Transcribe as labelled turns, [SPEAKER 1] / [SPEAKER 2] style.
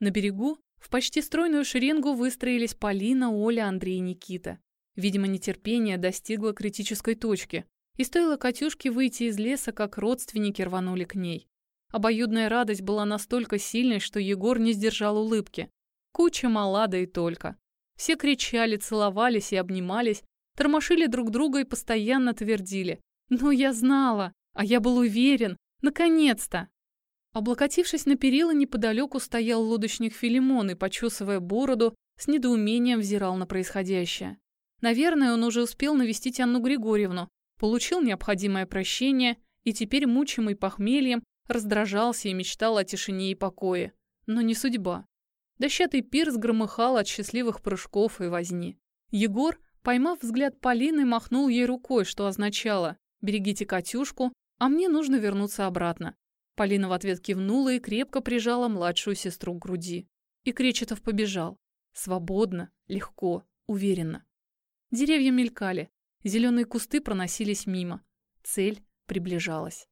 [SPEAKER 1] На берегу в почти стройную шеренгу выстроились Полина, Оля, Андрей и Никита. Видимо, нетерпение достигло критической точки, и стоило Катюшке выйти из леса, как родственники рванули к ней. Обоюдная радость была настолько сильной, что Егор не сдержал улыбки. Куча мала, и только. Все кричали, целовались и обнимались, тормошили друг друга и постоянно твердили. «Ну, я знала! А я был уверен! Наконец-то!» Облокотившись на перила, неподалеку стоял лодочник Филимон и, почесывая бороду, с недоумением взирал на происходящее. Наверное, он уже успел навестить Анну Григорьевну, получил необходимое прощение и теперь, мучимый похмельем, раздражался и мечтал о тишине и покое. Но не судьба. Дощатый пирс громыхал от счастливых прыжков и возни. Егор, поймав взгляд Полины, махнул ей рукой, что означало «берегите Катюшку, а мне нужно вернуться обратно». Полина в ответ кивнула и крепко прижала младшую сестру к груди. И Кречетов побежал. Свободно, легко, уверенно. Деревья мелькали, зеленые кусты проносились мимо. Цель приближалась.